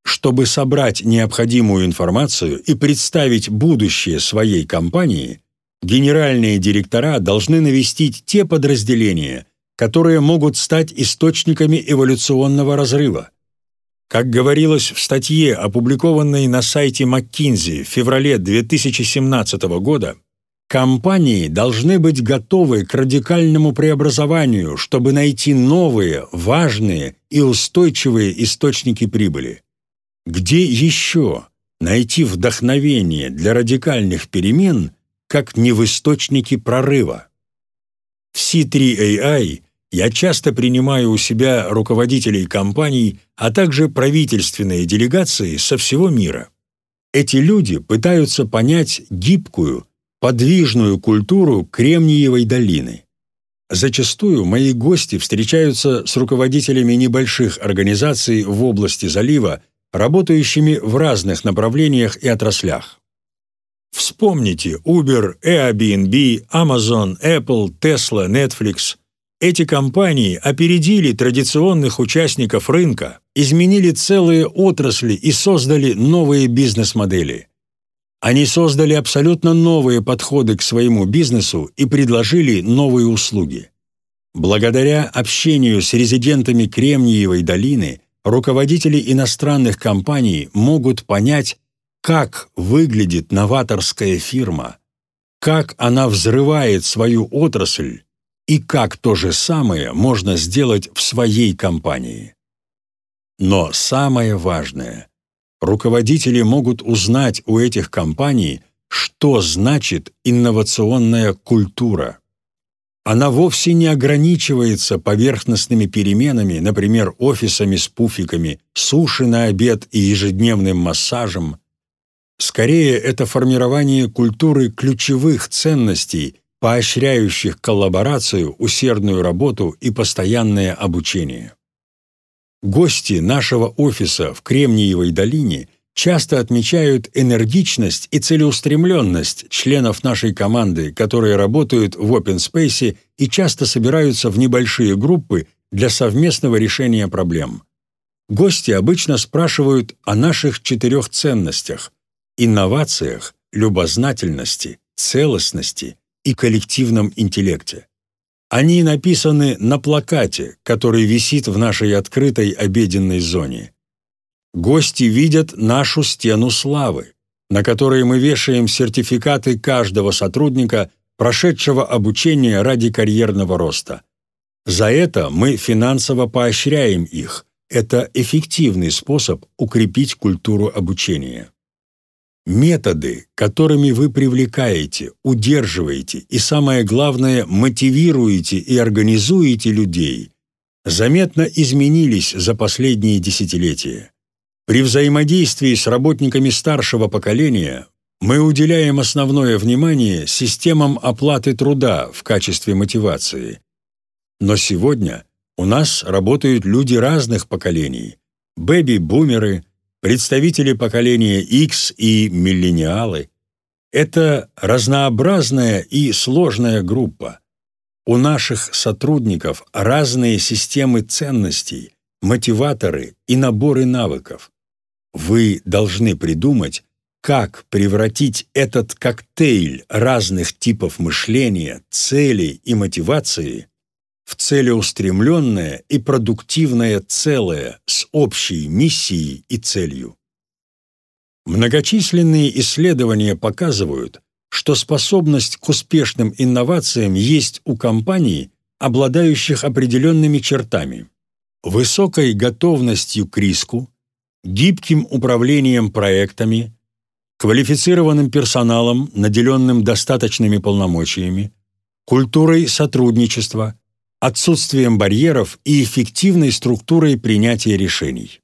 Чтобы собрать необходимую информацию и представить будущее своей компании, генеральные директора должны навестить те подразделения, которые могут стать источниками эволюционного разрыва. Как говорилось в статье, опубликованной на сайте McKinsey в феврале 2017 года, компании должны быть готовы к радикальному преобразованию, чтобы найти новые, важные и устойчивые источники прибыли. Где еще найти вдохновение для радикальных перемен, как не в источнике прорыва? В C3AI я часто принимаю у себя руководителей компаний, а также правительственные делегации со всего мира. Эти люди пытаются понять гибкую, подвижную культуру Кремниевой долины. Зачастую мои гости встречаются с руководителями небольших организаций в области залива, работающими в разных направлениях и отраслях. Вспомните Uber, Airbnb, Amazon, Apple, Tesla, Netflix. Эти компании опередили традиционных участников рынка, изменили целые отрасли и создали новые бизнес-модели. Они создали абсолютно новые подходы к своему бизнесу и предложили новые услуги. Благодаря общению с резидентами Кремниевой долины руководители иностранных компаний могут понять, как выглядит новаторская фирма, как она взрывает свою отрасль и как то же самое можно сделать в своей компании. Но самое важное – руководители могут узнать у этих компаний, что значит инновационная культура. Она вовсе не ограничивается поверхностными переменами, например, офисами с пуфиками, суши на обед и ежедневным массажем. Скорее, это формирование культуры ключевых ценностей, поощряющих коллаборацию, усердную работу и постоянное обучение. Гости нашего офиса в Кремниевой долине часто отмечают энергичность и целеустремленность членов нашей команды, которые работают в Open Space и часто собираются в небольшие группы для совместного решения проблем. Гости обычно спрашивают о наших четырех ценностях – инновациях, любознательности, целостности и коллективном интеллекте. Они написаны на плакате, который висит в нашей открытой обеденной зоне. Гости видят нашу стену славы, на которой мы вешаем сертификаты каждого сотрудника, прошедшего обучение ради карьерного роста. За это мы финансово поощряем их. Это эффективный способ укрепить культуру обучения. Методы, которыми вы привлекаете, удерживаете и, самое главное, мотивируете и организуете людей, заметно изменились за последние десятилетия. При взаимодействии с работниками старшего поколения мы уделяем основное внимание системам оплаты труда в качестве мотивации. Но сегодня у нас работают люди разных поколений – бэби-бумеры, представители поколения X и миллениалы. Это разнообразная и сложная группа. У наших сотрудников разные системы ценностей, мотиваторы и наборы навыков. Вы должны придумать, как превратить этот коктейль разных типов мышления, целей и мотивации в целеустремленное и продуктивное целое с общей миссией и целью. Многочисленные исследования показывают, что способность к успешным инновациям есть у компаний, обладающих определенными чертами – высокой готовностью к риску, гибким управлением проектами, квалифицированным персоналом, наделенным достаточными полномочиями, культурой сотрудничества, отсутствием барьеров и эффективной структурой принятия решений.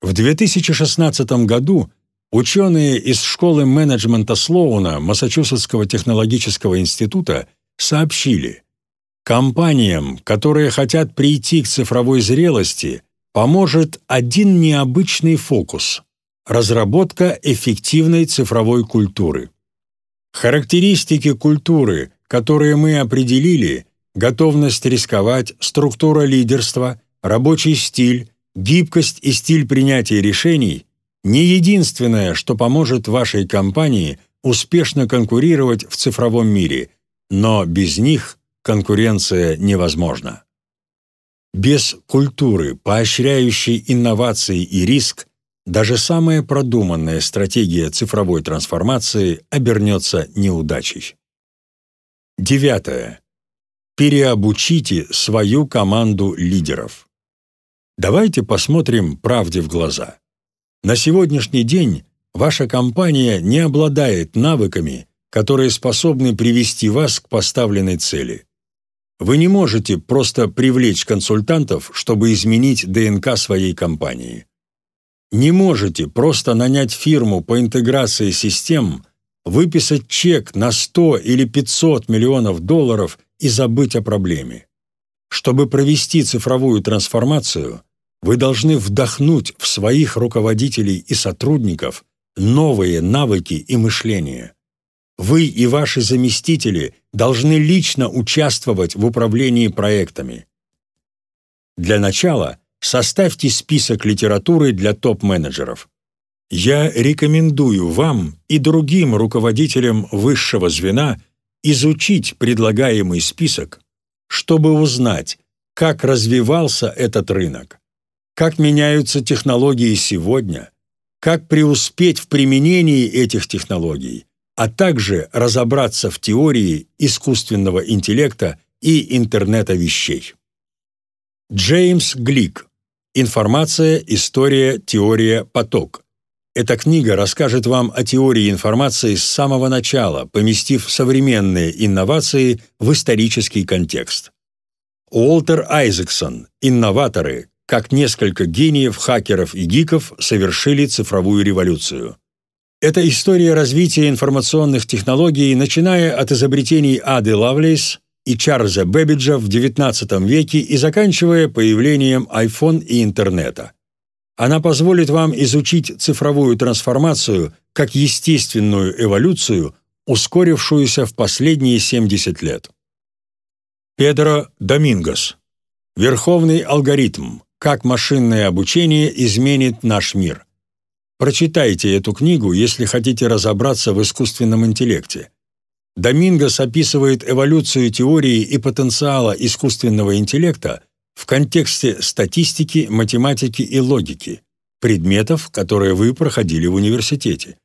В 2016 году ученые из школы менеджмента Слоуна Массачусетского технологического института сообщили, компаниям, которые хотят прийти к цифровой зрелости, поможет один необычный фокус – разработка эффективной цифровой культуры. Характеристики культуры, которые мы определили – готовность рисковать, структура лидерства, рабочий стиль, гибкость и стиль принятия решений – не единственное, что поможет вашей компании успешно конкурировать в цифровом мире, но без них конкуренция невозможна. Без культуры, поощряющей инновации и риск, даже самая продуманная стратегия цифровой трансформации обернется неудачей. Девятое. Переобучите свою команду лидеров. Давайте посмотрим правде в глаза. На сегодняшний день ваша компания не обладает навыками, которые способны привести вас к поставленной цели. Вы не можете просто привлечь консультантов, чтобы изменить ДНК своей компании. Не можете просто нанять фирму по интеграции систем, выписать чек на 100 или 500 миллионов долларов и забыть о проблеме. Чтобы провести цифровую трансформацию, вы должны вдохнуть в своих руководителей и сотрудников новые навыки и мышление. Вы и ваши заместители должны лично участвовать в управлении проектами. Для начала составьте список литературы для топ-менеджеров. Я рекомендую вам и другим руководителям высшего звена изучить предлагаемый список, чтобы узнать, как развивался этот рынок, как меняются технологии сегодня, как преуспеть в применении этих технологий, а также разобраться в теории искусственного интеллекта и интернета вещей. Джеймс Глик. Информация, история, теория, поток. Эта книга расскажет вам о теории информации с самого начала, поместив современные инновации в исторический контекст. Уолтер Айзексон. Инноваторы. Как несколько гениев, хакеров и гиков совершили цифровую революцию. Это история развития информационных технологий, начиная от изобретений Ады Лавлейс и Чарльза Бэббиджа в XIX веке и заканчивая появлением iPhone и интернета. Она позволит вам изучить цифровую трансформацию как естественную эволюцию, ускорившуюся в последние 70 лет. Педро Домингос. Верховный алгоритм. Как машинное обучение изменит наш мир. Прочитайте эту книгу, если хотите разобраться в искусственном интеллекте. Домингос описывает эволюцию теории и потенциала искусственного интеллекта в контексте статистики, математики и логики, предметов, которые вы проходили в университете.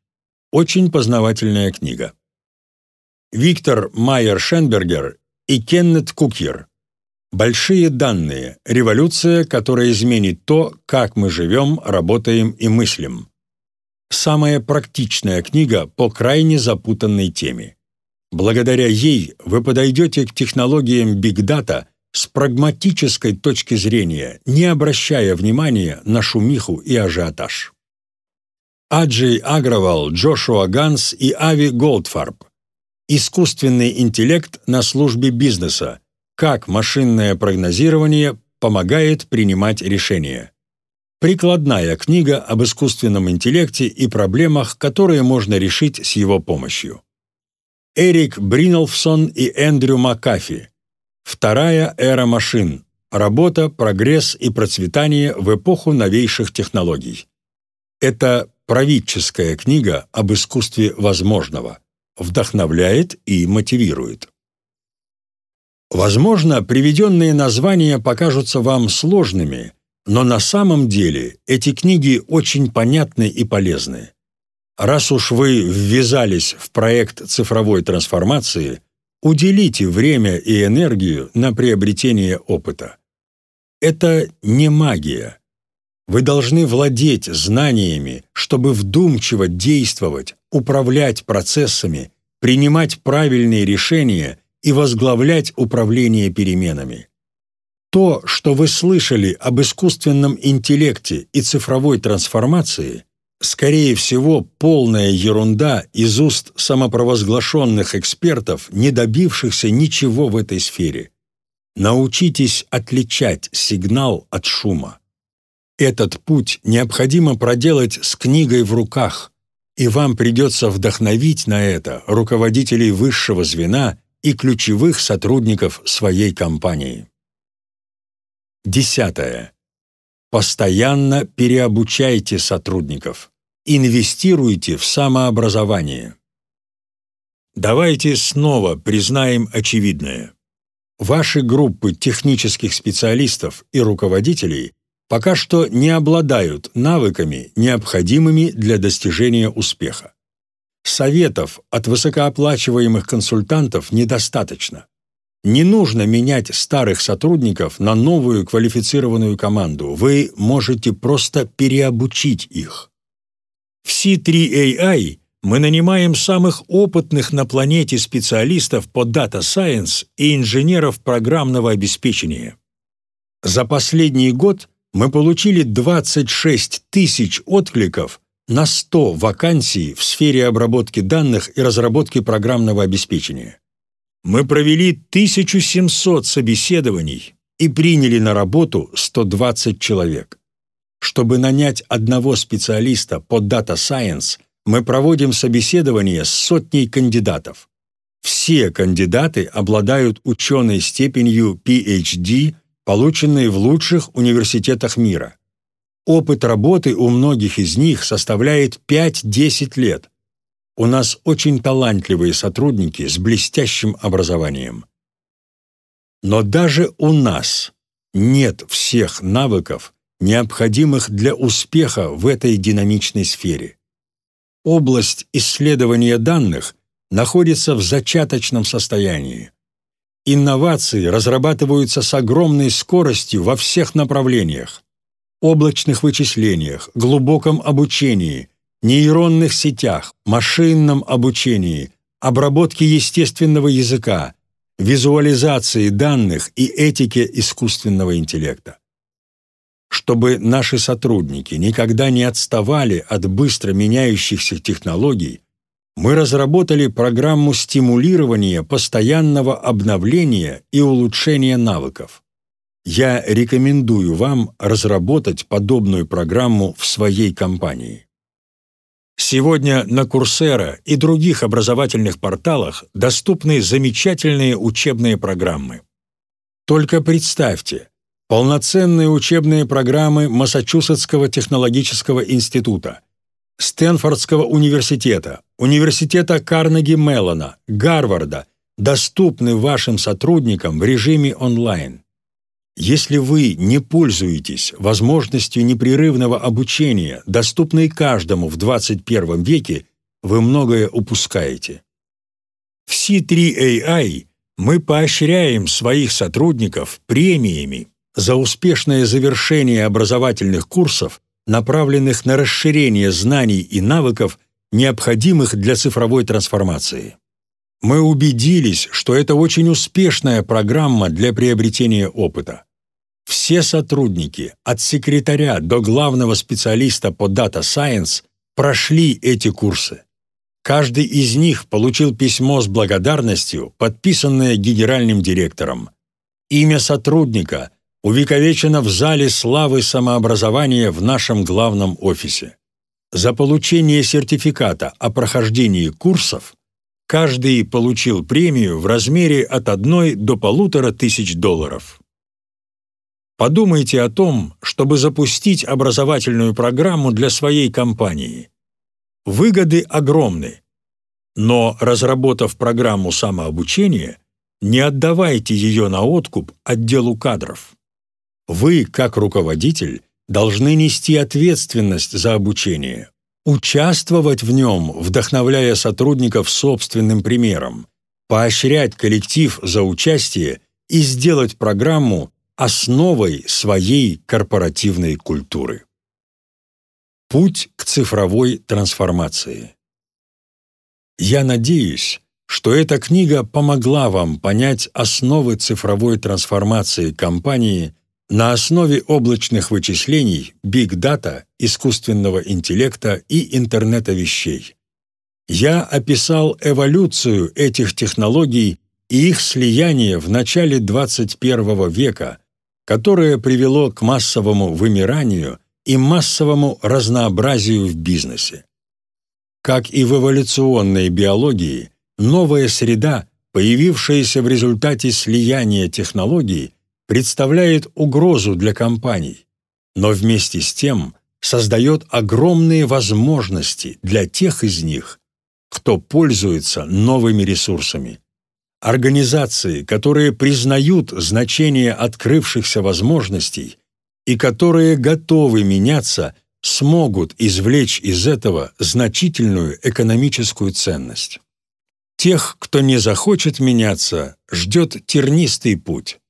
Очень познавательная книга. Виктор Майер-Шенбергер и Кеннет Кукьер. Большие данные. Революция, которая изменит то, как мы живем, работаем и мыслим самая практичная книга по крайне запутанной теме. Благодаря ей вы подойдете к технологиям Data с прагматической точки зрения, не обращая внимания на шумиху и ажиотаж. Аджей Агравал, Джошуа Ганс и Ави Голдфарб. Искусственный интеллект на службе бизнеса. Как машинное прогнозирование помогает принимать решения. Прикладная книга об искусственном интеллекте и проблемах, которые можно решить с его помощью. Эрик Бринолфсон и Эндрю Макафи. Вторая эра машин. Работа, прогресс и процветание в эпоху новейших технологий. Это правительская книга об искусстве возможного. Вдохновляет и мотивирует. Возможно, приведенные названия покажутся вам сложными – но на самом деле эти книги очень понятны и полезны. Раз уж вы ввязались в проект цифровой трансформации, уделите время и энергию на приобретение опыта. Это не магия. Вы должны владеть знаниями, чтобы вдумчиво действовать, управлять процессами, принимать правильные решения и возглавлять управление переменами. То, что вы слышали об искусственном интеллекте и цифровой трансформации, скорее всего, полная ерунда из уст самопровозглашенных экспертов, не добившихся ничего в этой сфере. Научитесь отличать сигнал от шума. Этот путь необходимо проделать с книгой в руках, и вам придется вдохновить на это руководителей высшего звена и ключевых сотрудников своей компании. Десятое. Постоянно переобучайте сотрудников. Инвестируйте в самообразование. Давайте снова признаем очевидное. Ваши группы технических специалистов и руководителей пока что не обладают навыками, необходимыми для достижения успеха. Советов от высокооплачиваемых консультантов недостаточно. Не нужно менять старых сотрудников на новую квалифицированную команду. Вы можете просто переобучить их. В C3AI мы нанимаем самых опытных на планете специалистов по Data Science и инженеров программного обеспечения. За последний год мы получили 26 тысяч откликов на 100 вакансий в сфере обработки данных и разработки программного обеспечения. Мы провели 1700 собеседований и приняли на работу 120 человек. Чтобы нанять одного специалиста по Data Science, мы проводим собеседование с сотней кандидатов. Все кандидаты обладают ученой степенью PhD, полученной в лучших университетах мира. Опыт работы у многих из них составляет 5-10 лет, у нас очень талантливые сотрудники с блестящим образованием. Но даже у нас нет всех навыков, необходимых для успеха в этой динамичной сфере. Область исследования данных находится в зачаточном состоянии. Инновации разрабатываются с огромной скоростью во всех направлениях. Облачных вычислениях, глубоком обучении, нейронных сетях, машинном обучении, обработке естественного языка, визуализации данных и этике искусственного интеллекта. Чтобы наши сотрудники никогда не отставали от быстро меняющихся технологий, мы разработали программу стимулирования постоянного обновления и улучшения навыков. Я рекомендую вам разработать подобную программу в своей компании. Сегодня на Курсера и других образовательных порталах доступны замечательные учебные программы. Только представьте, полноценные учебные программы Массачусетского технологического института, Стэнфордского университета, Университета Карнеги Меллона, Гарварда доступны вашим сотрудникам в режиме онлайн. Если вы не пользуетесь возможностью непрерывного обучения, доступной каждому в 21 веке, вы многое упускаете. В C3AI мы поощряем своих сотрудников премиями за успешное завершение образовательных курсов, направленных на расширение знаний и навыков, необходимых для цифровой трансформации. Мы убедились, что это очень успешная программа для приобретения опыта. Все сотрудники, от секретаря до главного специалиста по Data Science, прошли эти курсы. Каждый из них получил письмо с благодарностью, подписанное генеральным директором. Имя сотрудника увековечено в зале славы самообразования в нашем главном офисе. За получение сертификата о прохождении курсов Каждый получил премию в размере от одной до полутора тысяч долларов. Подумайте о том, чтобы запустить образовательную программу для своей компании. Выгоды огромны, но, разработав программу самообучения, не отдавайте ее на откуп отделу кадров. Вы, как руководитель, должны нести ответственность за обучение, участвовать в нем, вдохновляя сотрудников собственным примером, поощрять коллектив за участие и сделать программу основой своей корпоративной культуры. Путь к цифровой трансформации. Я надеюсь, что эта книга помогла вам понять основы цифровой трансформации компании на основе облачных вычислений, биг-дата, искусственного интеллекта и интернета вещей. Я описал эволюцию этих технологий и их слияние в начале 21 века, которое привело к массовому вымиранию и массовому разнообразию в бизнесе. Как и в эволюционной биологии, новая среда, появившаяся в результате слияния технологий, представляет угрозу для компаний, но вместе с тем создает огромные возможности для тех из них, кто пользуется новыми ресурсами. Организации, которые признают значение открывшихся возможностей и которые готовы меняться, смогут извлечь из этого значительную экономическую ценность. Тех, кто не захочет меняться, ждет тернистый путь.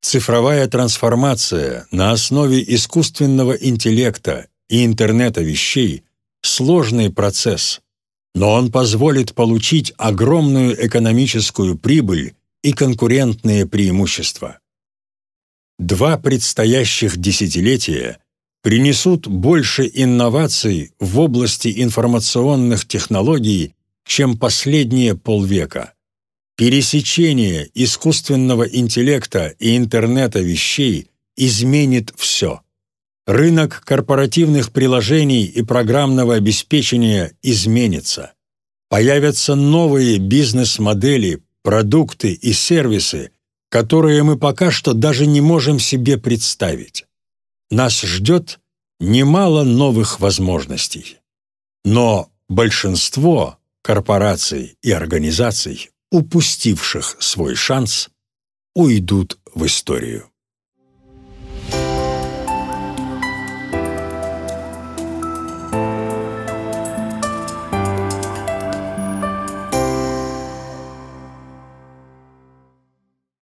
Цифровая трансформация на основе искусственного интеллекта и интернета вещей – сложный процесс, но он позволит получить огромную экономическую прибыль и конкурентные преимущества. Два предстоящих десятилетия принесут больше инноваций в области информационных технологий, чем последние полвека. Пересечение искусственного интеллекта и интернета вещей изменит все. Рынок корпоративных приложений и программного обеспечения изменится. Появятся новые бизнес-модели, продукты и сервисы, которые мы пока что даже не можем себе представить. Нас ждет немало новых возможностей. Но большинство корпораций и организаций, упустивших свой шанс, уйдут в историю.